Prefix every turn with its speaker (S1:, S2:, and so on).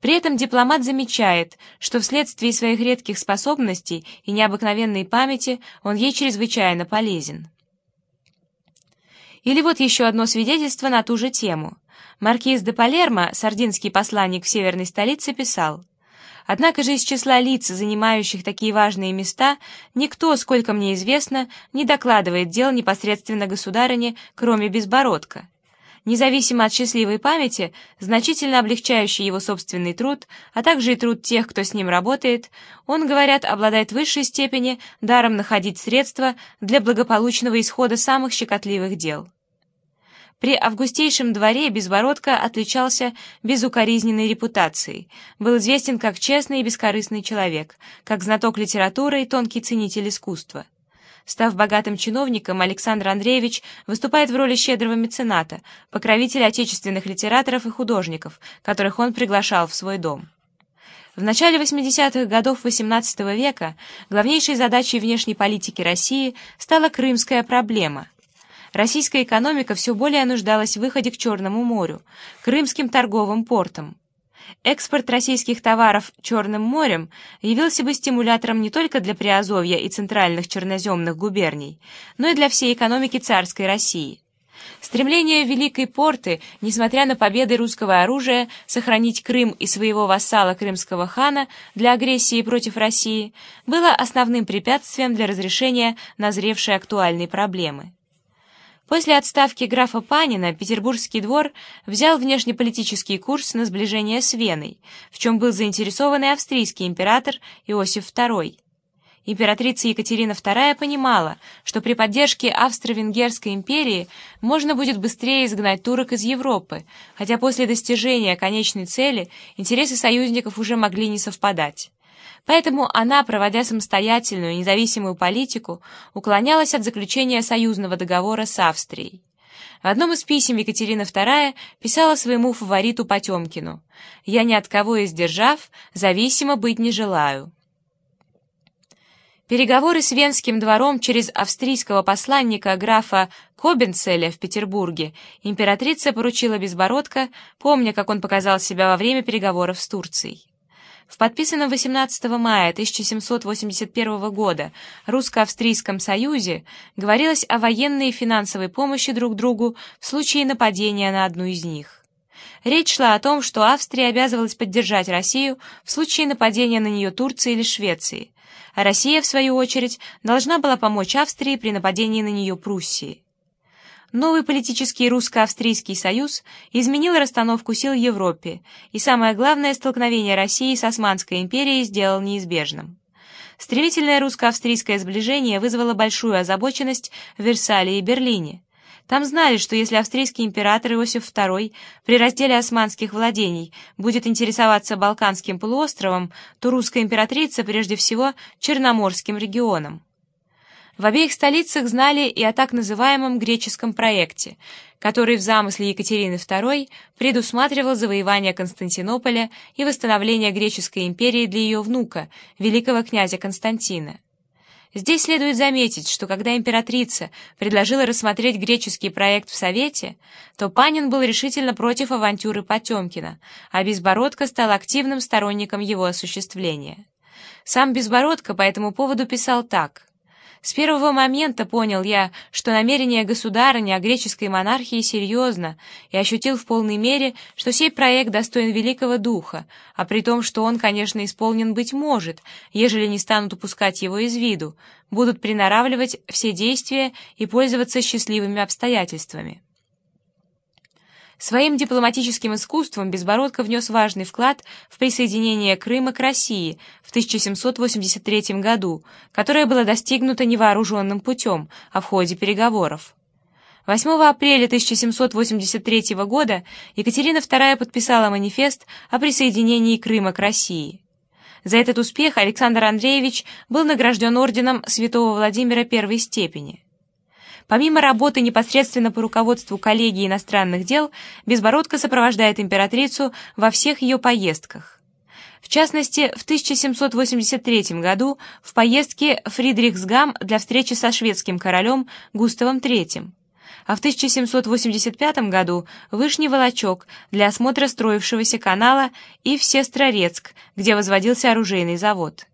S1: При этом дипломат замечает, что вследствие своих редких способностей и необыкновенной памяти он ей чрезвычайно полезен. Или вот еще одно свидетельство на ту же тему. Маркиз де Палермо, сардинский посланник в северной столице, писал Однако же из числа лиц, занимающих такие важные места, никто, сколько мне известно, не докладывает дел непосредственно государыне, кроме Безбородка. Независимо от счастливой памяти, значительно облегчающий его собственный труд, а также и труд тех, кто с ним работает, он, говорят, обладает в высшей степени даром находить средства для благополучного исхода самых щекотливых дел. При августейшем дворе Безбородко отличался безукоризненной репутацией, был известен как честный и бескорыстный человек, как знаток литературы и тонкий ценитель искусства. Став богатым чиновником, Александр Андреевич выступает в роли щедрого мецената, покровителя отечественных литераторов и художников, которых он приглашал в свой дом. В начале 80-х годов XVIII века главнейшей задачей внешней политики России стала крымская проблема – российская экономика все более нуждалась в выходе к Черному морю, крымским торговым портам. Экспорт российских товаров Черным морем явился бы стимулятором не только для Приазовья и центральных черноземных губерний, но и для всей экономики царской России. Стремление Великой Порты, несмотря на победы русского оружия, сохранить Крым и своего вассала крымского хана для агрессии против России, было основным препятствием для разрешения назревшей актуальной проблемы. После отставки графа Панина Петербургский двор взял внешнеполитический курс на сближение с Веной, в чем был заинтересован и австрийский император Иосиф II. Императрица Екатерина II понимала, что при поддержке Австро-Венгерской империи можно будет быстрее изгнать турок из Европы, хотя после достижения конечной цели интересы союзников уже могли не совпадать. Поэтому она, проводя самостоятельную независимую политику, уклонялась от заключения союзного договора с Австрией. В одном из писем Екатерина II писала своему фавориту Потемкину «Я ни от кого издержав, зависимо быть не желаю». Переговоры с Венским двором через австрийского посланника графа Кобенцеля в Петербурге императрица поручила Безбородко, помня, как он показал себя во время переговоров с Турцией. В подписанном 18 мая 1781 года Русско-Австрийском союзе говорилось о военной и финансовой помощи друг другу в случае нападения на одну из них. Речь шла о том, что Австрия обязывалась поддержать Россию в случае нападения на нее Турции или Швеции, а Россия, в свою очередь, должна была помочь Австрии при нападении на нее Пруссии. Новый политический русско-австрийский союз изменил расстановку сил в Европе, и самое главное, столкновение России с Османской империей сделал неизбежным. Стремительное русско-австрийское сближение вызвало большую озабоченность в Версале и Берлине. Там знали, что если австрийский император Иосиф II при разделе османских владений будет интересоваться Балканским полуостровом, то русская императрица прежде всего Черноморским регионом. В обеих столицах знали и о так называемом греческом проекте, который в замысле Екатерины II предусматривал завоевание Константинополя и восстановление греческой империи для ее внука, великого князя Константина. Здесь следует заметить, что когда императрица предложила рассмотреть греческий проект в Совете, то Панин был решительно против авантюры Потемкина, а Безбородко стал активным сторонником его осуществления. Сам Безбородко по этому поводу писал так — с первого момента понял я, что намерение государыни о греческой монархии серьезно, и ощутил в полной мере, что сей проект достоин великого духа, а при том, что он, конечно, исполнен быть может, ежели не станут упускать его из виду, будут приноравливать все действия и пользоваться счастливыми обстоятельствами. Своим дипломатическим искусством Безбородко внес важный вклад в присоединение Крыма к России в 1783 году, которое было достигнуто невооруженным путем, а в ходе переговоров. 8 апреля 1783 года Екатерина II подписала манифест о присоединении Крыма к России. За этот успех Александр Андреевич был награжден орденом святого Владимира первой степени. Помимо работы непосредственно по руководству коллегии иностранных дел, Безбородко сопровождает императрицу во всех ее поездках. В частности, в 1783 году в поездке Фридрихсгам для встречи со шведским королем Густавом III, а в 1785 году Вышний Волочок для осмотра строившегося канала и в Сестрорецк, где возводился оружейный завод.